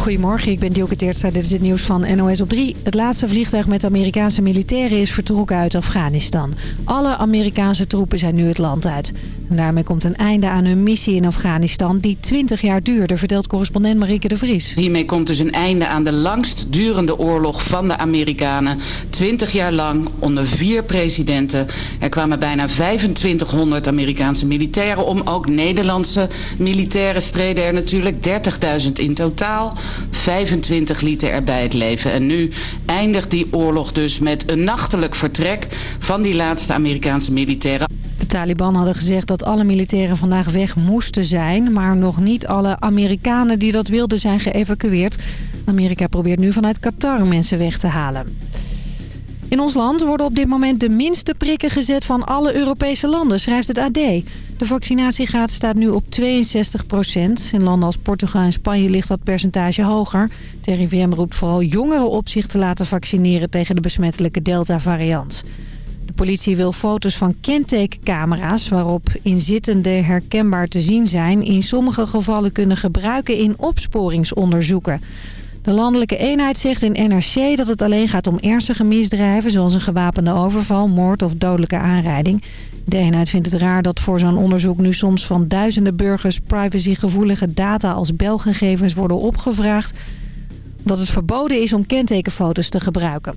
Goedemorgen, ik ben Dielke Teertstra. Dit is het nieuws van NOS op 3. Het laatste vliegtuig met Amerikaanse militairen is vertrokken uit Afghanistan. Alle Amerikaanse troepen zijn nu het land uit. En daarmee komt een einde aan hun missie in Afghanistan... die 20 jaar duurde, vertelt correspondent Marieke de Vries. Hiermee komt dus een einde aan de langst durende oorlog van de Amerikanen. 20 jaar lang, onder vier presidenten. Er kwamen bijna 2500 Amerikaanse militairen om. Ook Nederlandse militairen streden er natuurlijk 30.000 in totaal. 25 lieten er bij het leven. En nu eindigt die oorlog dus met een nachtelijk vertrek... van die laatste Amerikaanse militairen. De Taliban hadden gezegd dat alle militairen vandaag weg moesten zijn... maar nog niet alle Amerikanen die dat wilden zijn geëvacueerd. Amerika probeert nu vanuit Qatar mensen weg te halen. In ons land worden op dit moment de minste prikken gezet van alle Europese landen, schrijft het AD. De vaccinatiegraad staat nu op 62 procent. In landen als Portugal en Spanje ligt dat percentage hoger. Het RIVM roept vooral jongeren op zich te laten vaccineren tegen de besmettelijke Delta-variant. De politie wil foto's van kentekencamera's waarop inzittenden herkenbaar te zien zijn... in sommige gevallen kunnen gebruiken in opsporingsonderzoeken. De landelijke eenheid zegt in NRC dat het alleen gaat om ernstige misdrijven... zoals een gewapende overval, moord of dodelijke aanrijding. De eenheid vindt het raar dat voor zo'n onderzoek nu soms van duizenden burgers... privacygevoelige data als belgegevens worden opgevraagd... dat het verboden is om kentekenfoto's te gebruiken.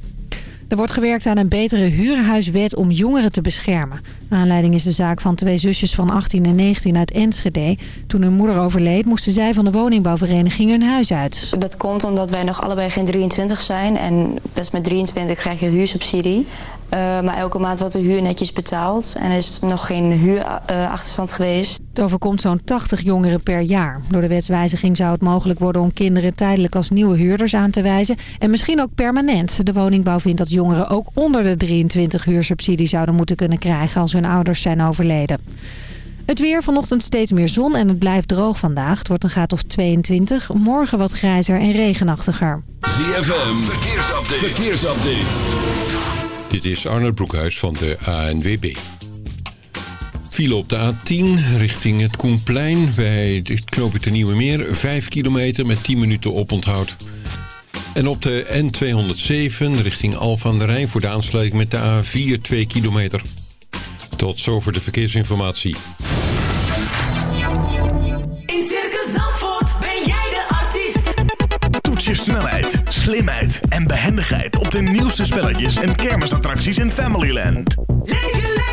Er wordt gewerkt aan een betere huurhuiswet om jongeren te beschermen. Aanleiding is de zaak van twee zusjes van 18 en 19 uit Enschede. Toen hun moeder overleed, moesten zij van de woningbouwvereniging hun huis uit. Dat komt omdat wij nog allebei geen 23 zijn. En best met 23 krijg je huursubsidie. Uh, maar elke maand wordt de huur netjes betaald. En er is nog geen huurachterstand uh, geweest. Het overkomt zo'n 80 jongeren per jaar. Door de wetswijziging zou het mogelijk worden om kinderen tijdelijk als nieuwe huurders aan te wijzen. En misschien ook permanent. De woningbouw vindt dat jongeren ook onder de 23 huursubsidie zouden moeten kunnen krijgen als hun ouders zijn overleden. Het weer vanochtend steeds meer zon en het blijft droog vandaag. Het wordt een graad of 22. Morgen wat grijzer en regenachtiger. ZFM, verkeersupdate. verkeersupdate. Dit is Arnold Broekhuis van de ANWB. File op de A10 richting het Koenplein bij het knooppunt de Nieuwe Meer. 5 kilometer met 10 minuten oponthoud. En op de N207 richting Alphen aan de Rijn voor de aansluiting met de A4 2 kilometer. Tot zover de verkeersinformatie. In Circus Zandvoort ben jij de artiest. Toets je snelheid, slimheid en behendigheid op de nieuwste spelletjes en kermisattracties in Familyland. Leef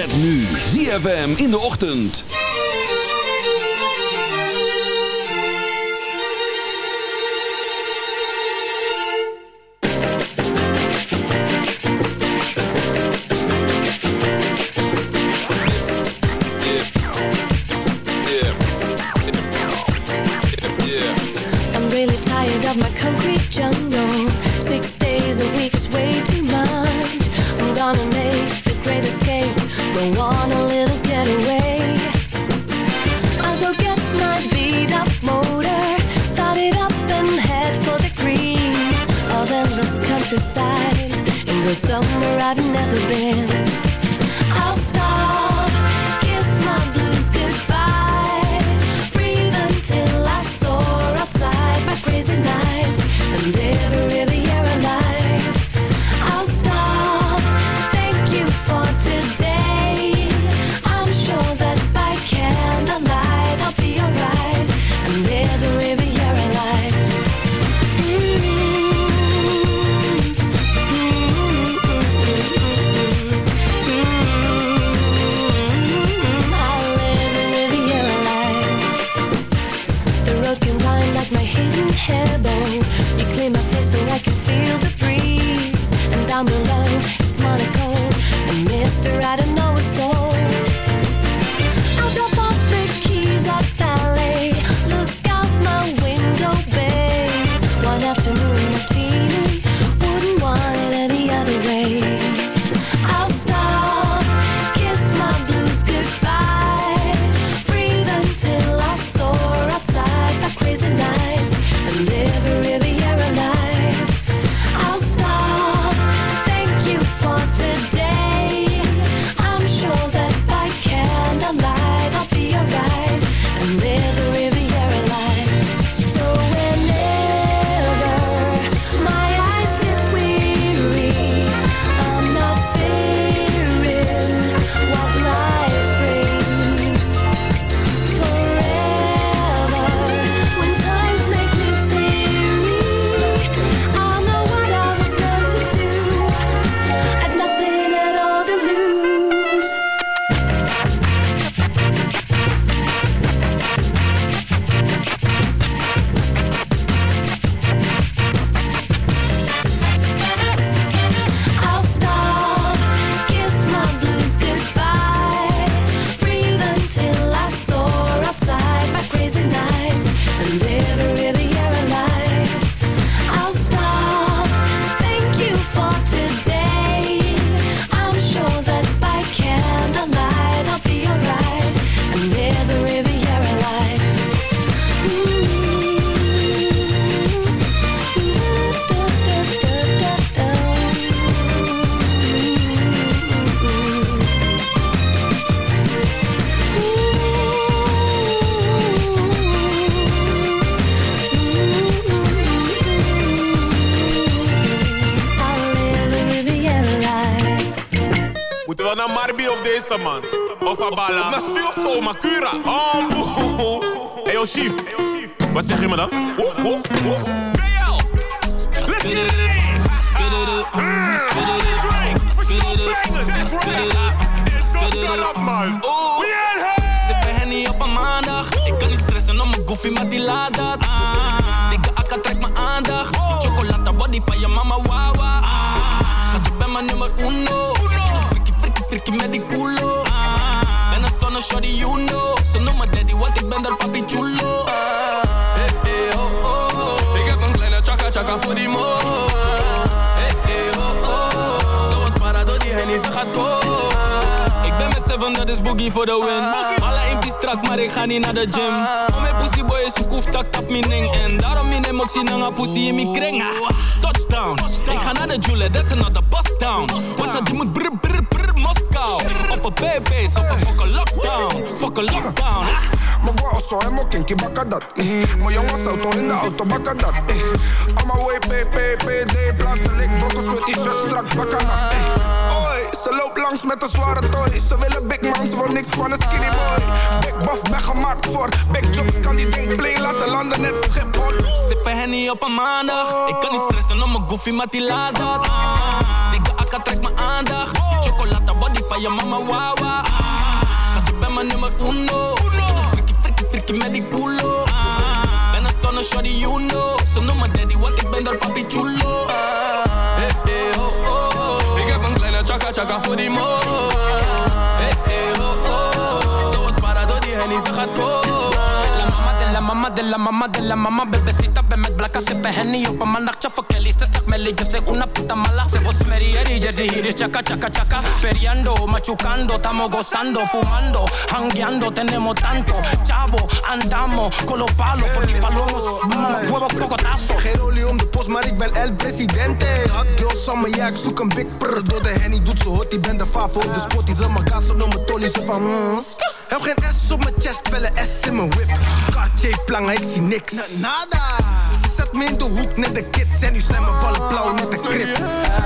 Met nu ZFM in de ochtend. I'm really tired of my concrete jungle. Of man? Of Abala? Naar Surfo, Makura. Oh, boe. Hey, yo, chief. Wat zeg je me dan? Oeh. BL. Let's get it. Spit it up. Spit it up. Spit it up. Spit it up. Spit it up, man. Oeh. Henny op een maandag. Ik kan niet stressen om mijn goofy, maar die laat dat. Dat is boogie voor de win. Alle impie strak, maar ik ga niet naar de gym. Om mijn pussy boy is koef, tak tap mijn ding. En daarom in hem ook zien hangen pussy in mijn kring. Ah, Touchdown, ik ga naar de Jule, that's another bust down. Wat ze die moet brr brr brr Moskou. Op een baby's, op een fucking lockdown. Fucking lockdown. Mijn bro zo helemaal kinky bakken dat. eh. Mijn jongens auto in de auto bakken dat. eh. On my way, PPPD, plastic, brokkels met t-shirt strak bakken dat. Ze loopt langs met een zware toy. Ze willen big man, ze wil niks van een skinny boy. Big buff, ben gemaakt voor big jobs. Kan die ding play laten landen net Schiphol. Sippen Henny op een maandag. Ik kan niet stressen om mijn goofy, maar die laat dat. Dikke akka trekt mijn aandacht. Die chocolata body van je mama, wawa. Schat, je bent mijn nummer uno. Frikkie, frikkie, frikkie met die culo. Ben een stunner, shorty, you know. Ze noemen daddy, want ik ben daar papi chulo. Hey, hey, chaka chaka voor die mo. Hey, oh, oh. Zo wat para door die gaat komen. La mama de la mama de la mama Bebecita, ben met blakka, sippen henny op een maandagje voor Kelly Ze stak melly, yo soy una puta mala Se vos merieri, jersey hier is chaka chaka chaka Periando, machucando, estamos gozando Fumando, hangueando, tenemos tanto Chavo, andamos con los palos Voor die palomos, mama, huevo, cocotazo Geen olie om de post, maar ik ben el presidente. Hot girl summer, ja, ik zoek een big prr. Door de henny doet ze hot, die ben de favo. De spot die ze mijn gas op mijn tolly, ze van mm. Heb geen S op mijn chest, wel een S in mijn whip. Cartier plangen, ik zie niks. Nada. Ze zet me in de hoek, net de kids. En nu zijn mijn ballen blauw, net de krip.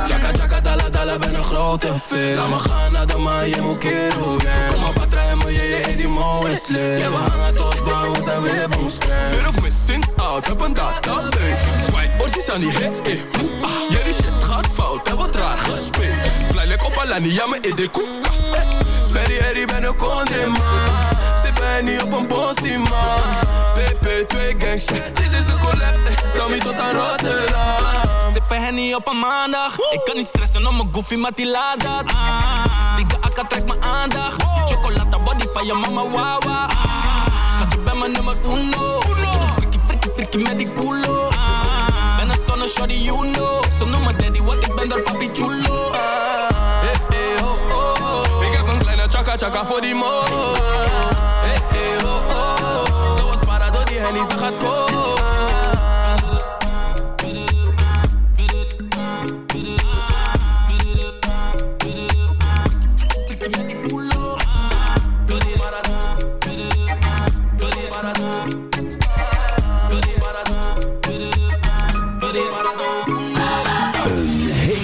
Chaka chaka dala dala ben een grote vis Laat me gaan naar de maan, je moet keren Kom maar patra en moet je je in die is Ja we hangen we zijn weer scherm Fear of missing out, heb een database. Swipe, orties aan die hit, eh, hoe, ah. Jullie shit gaat fout, heb wat raar gespeeld. Fly like op Alani, ja, in de koefkast, eh. Sperry, herrie, ben een country man. Sippen niet op een possie, man. PP2 gang shit, dit is een collab, eh. Tommy tot aan Rotterdam. henny op een maandag. Ik kan niet stressen om mijn goofy, maar die laat dat. Ah, dikke akka trekt mijn aandacht. Chocolata body van je mama, wawa. Ah, bent mijn nummer uno. Frikkie, frikkie, frikkie met die culo. Ah, ben een stunner, shorty, you know. Ze noemen daddy, want ik ben daar papi chulo. Ah, Hey, hey, ho, ho. Ik heb een kleine chaka chaka voor die mo. Hey, hey, ho, ho. Ze wordt para door die hennie, ze gaat komen.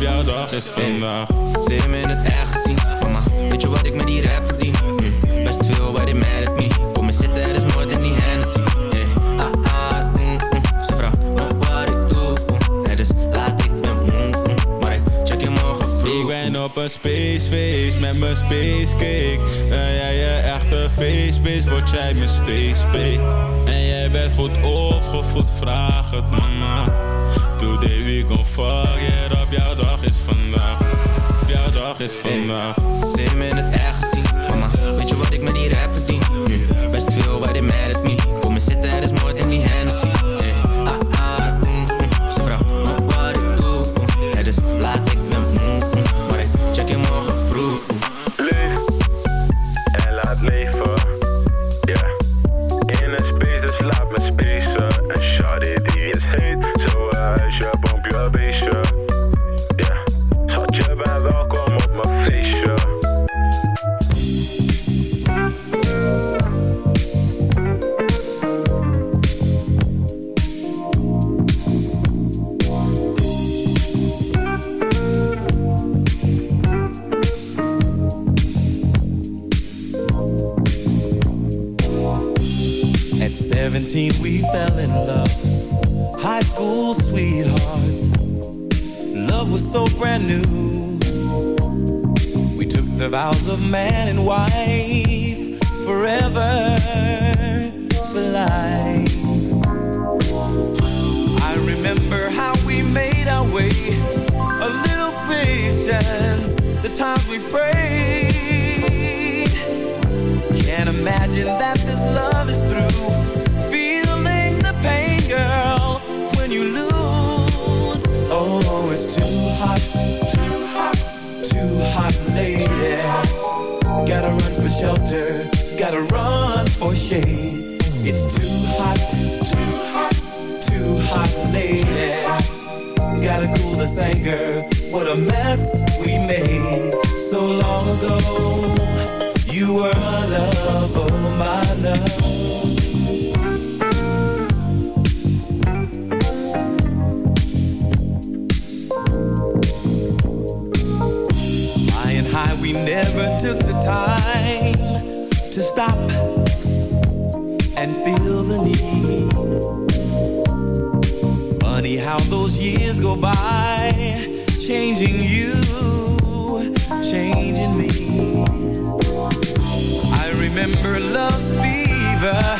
Feestje. Jouw dag is vandaag. Ze hebben me in het echt gezien. Mama, weet je wat ik met die rap verdien? Hm, Best veel bij die mad at me. Kom me zitten, er is more dan die Hennessy. Yeah. Ah, ah, mm, mm. Ze vraagt me wat ik doe. mm. Ja, dus laat ik ben, mm, mm. Maar ik check je morgen vroeg. Ik ben op een spacefeest met mijn space cake. Ben jij je echte feestbeest, word jij mijn space babe. En jij bent goed opgevoed, vraag het mama. Today we fuck it up, jouw dag is vandaag. Jouw dag is vandaag. Ze hebben me in het echt gezien. Mama, weet je wat ik met die rap verdien? Imagine that this love is through. Feeling the pain, girl, when you lose. Oh, it's too hot, too hot, too hot, lady. Gotta run for shelter, gotta run for shade. It's too hot, too hot, too hot, lady. Gotta cool this anger. What a mess we made so long ago you were my love, oh my love. High and high we never took the time to stop and feel the need. Funny how those years go by Changing you, changing me remember love's fever.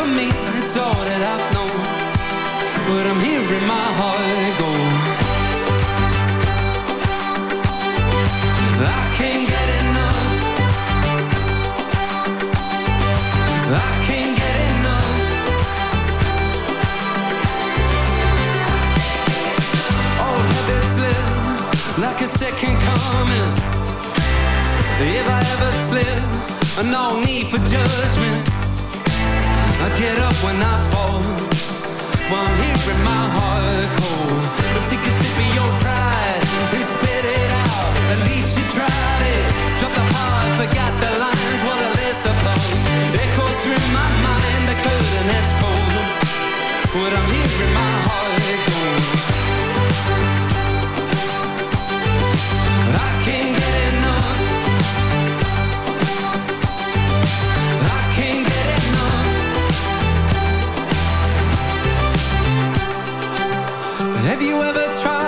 for me. It's all that I've known. But I'm hearing my heart go. I can't get enough. I can't get enough. Old habits live Like a second coming. If I ever slip No need for judgment. I get up when I fall While hearing my heart call. But take a sip of your pride And spit it out. At least you tried it. The the lines What a list of Echoes through my mind What I'm hearing my heart ever tried.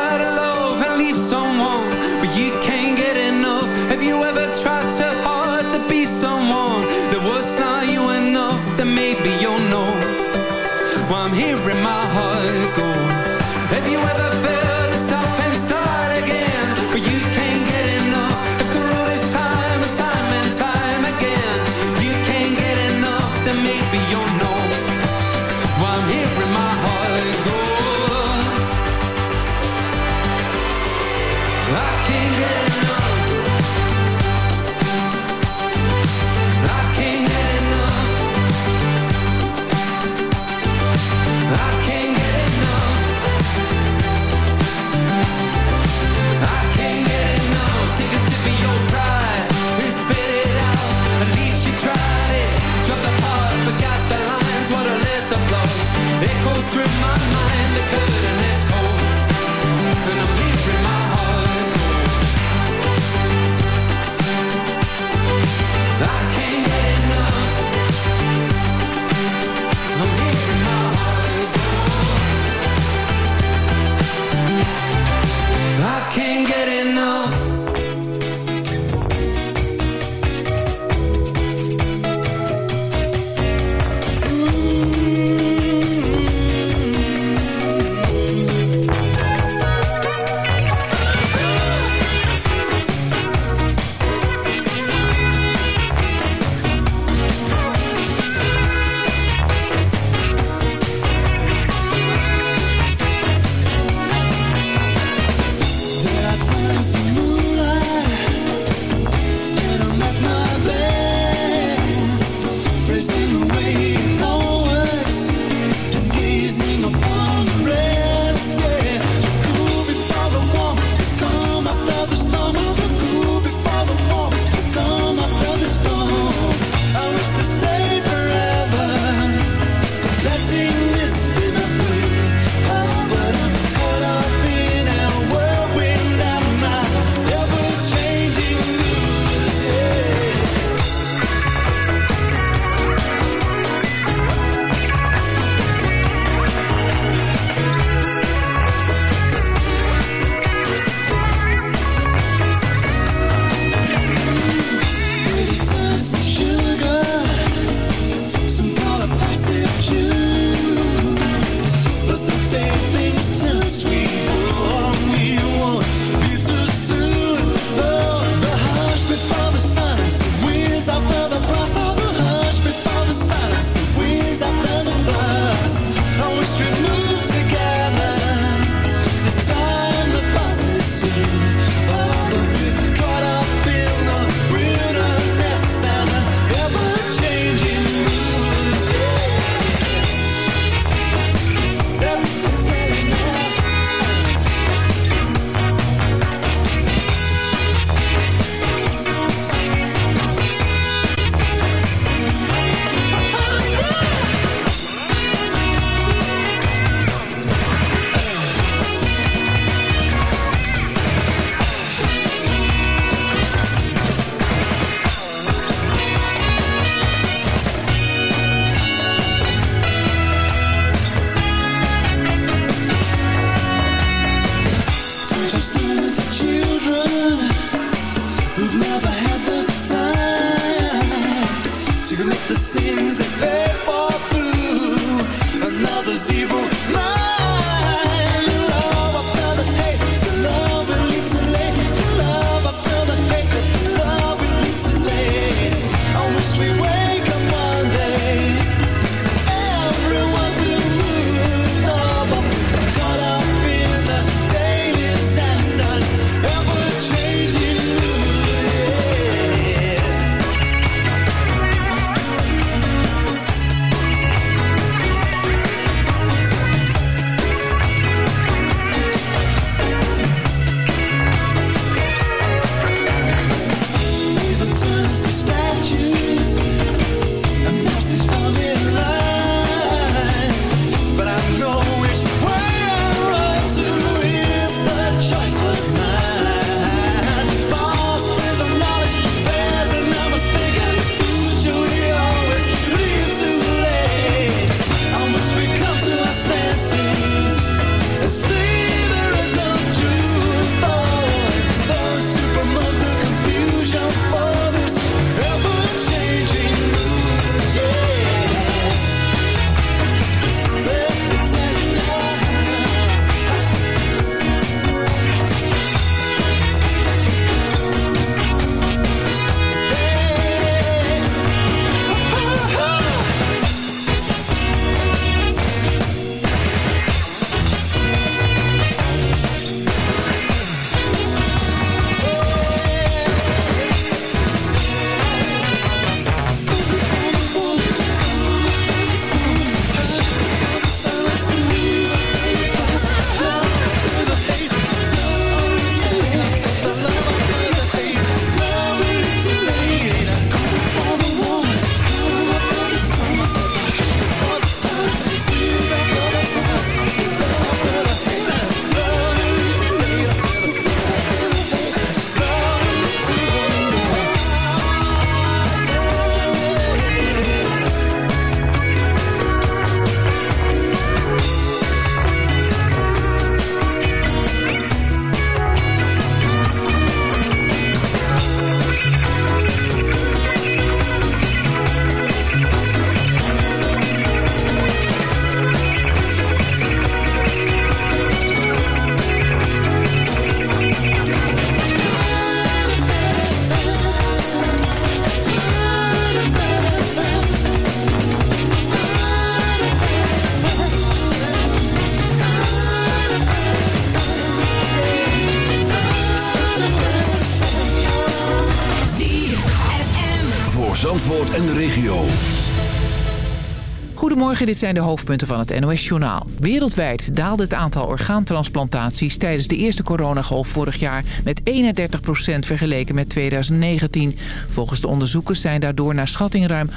Dit zijn de hoofdpunten van het NOS-journaal. Wereldwijd daalde het aantal orgaantransplantaties tijdens de eerste coronagolf vorig jaar met 31% vergeleken met 2019. Volgens de onderzoekers zijn daardoor naar schatting ruim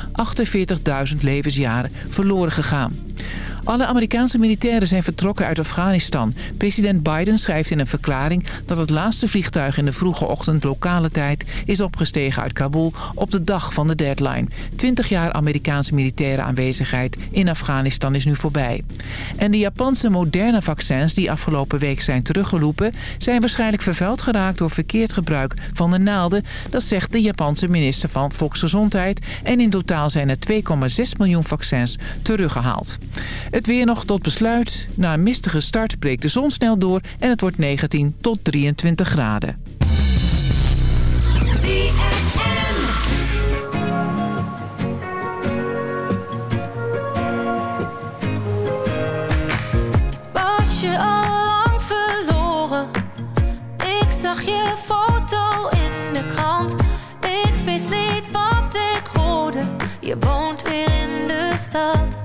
48.000 levensjaren verloren gegaan. Alle Amerikaanse militairen zijn vertrokken uit Afghanistan. President Biden schrijft in een verklaring dat het laatste vliegtuig in de vroege ochtend lokale tijd is opgestegen uit Kabul op de dag van de deadline. 20 jaar Amerikaanse militaire aanwezigheid in Afghanistan is nu voorbij. En de Japanse moderne vaccins die afgelopen week zijn teruggeroepen... zijn waarschijnlijk vervuild geraakt door verkeerd gebruik van de naalden. Dat zegt de Japanse minister van Volksgezondheid. En in totaal zijn er 2,6 miljoen vaccins teruggehaald. Het weer nog tot besluit. Na een mistige start breekt de zon snel door en het wordt 19 tot 23 graden. Je woont weer in de stad.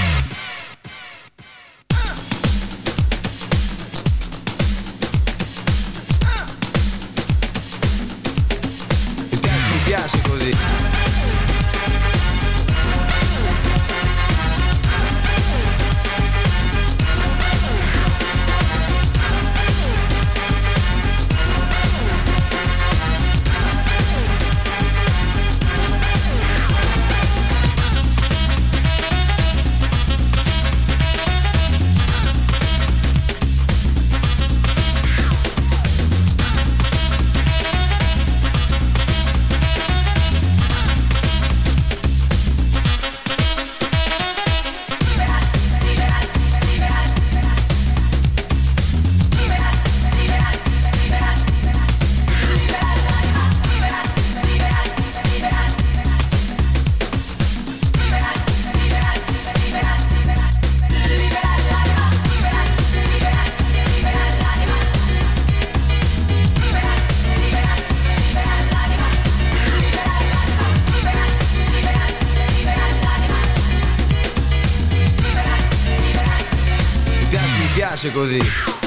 piace così.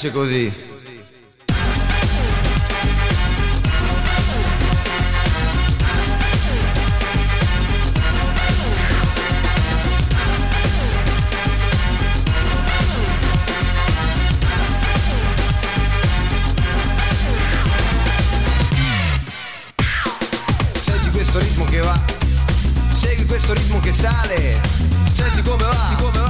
piace così. Senti questo ritmo che va, segui questo ritmo che sale, senti come va, come va.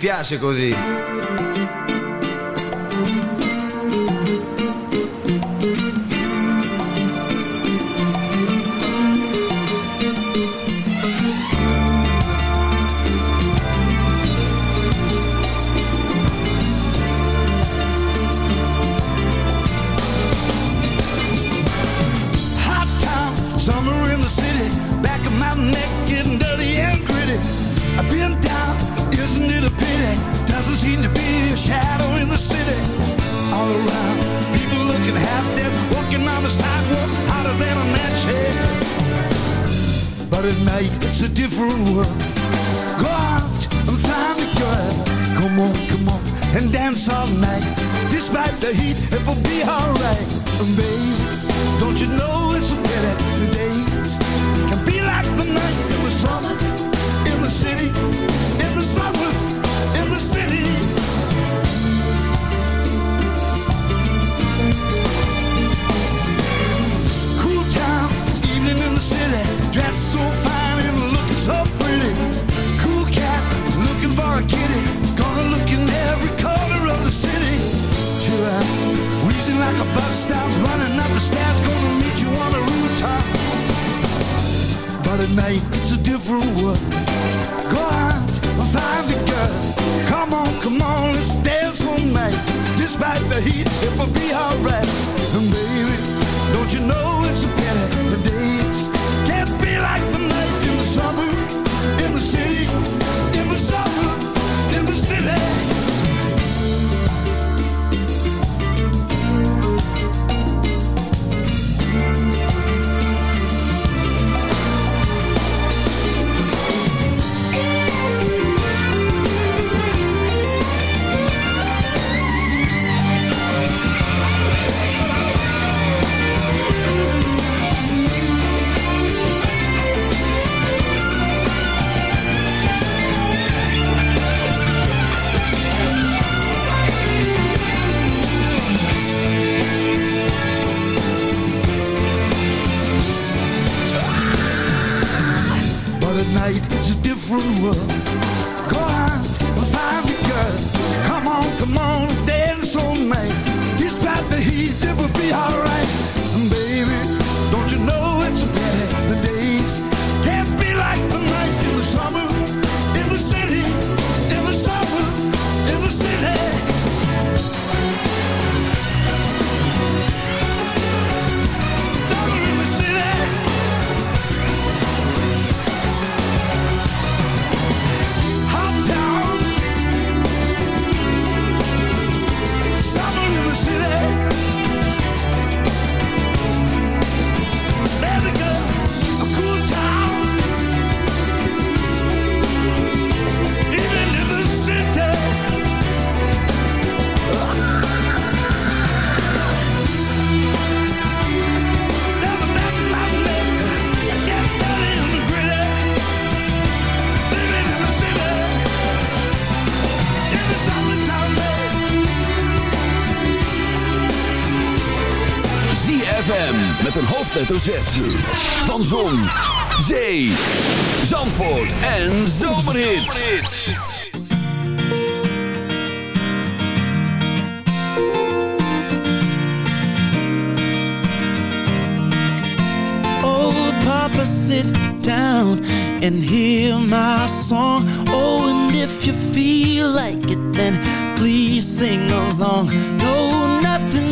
piace così. hoofdletter Van Zon, Zee, Zandvoort en Zomerhits. Oh, papa, sit down and hear my song. Oh, and if you feel like it, then please sing along. No,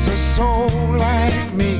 is a soul like me.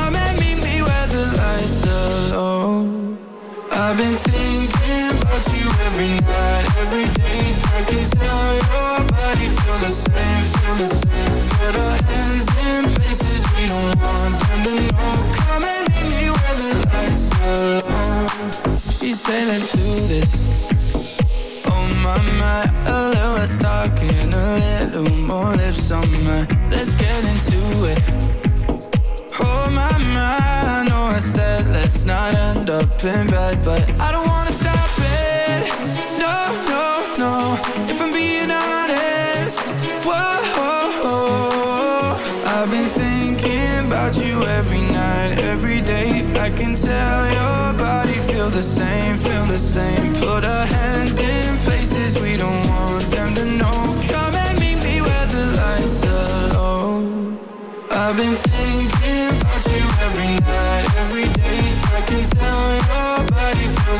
I've been thinking about you every night, every day. I can tell your body feel the same, feel the same. Put our hands in places we don't want them to know. Come and meet me where the lights are low. She said, let's do this. Oh my my, a little less talking, a little more lips on my. Let's get into it. Oh my my, I know I said not end up in bed, but I don't wanna stop it. No, no, no. If I'm being honest, whoa. I've been thinking about you every night, every day. I can tell your body feel the same, feel the same. Put our hands in places we don't want them to know. Come and meet me where the lights are low. I've been thinking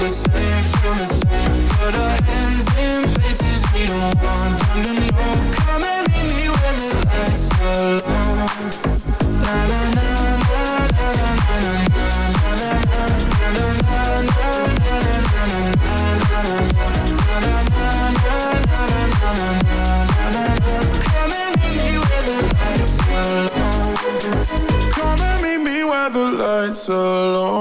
the same, feel the same. Put our hands in places we don't want them to know. Come and meet me where the lights are low. Na na na na na na na na na na na na na. Come and meet me where the lights are low.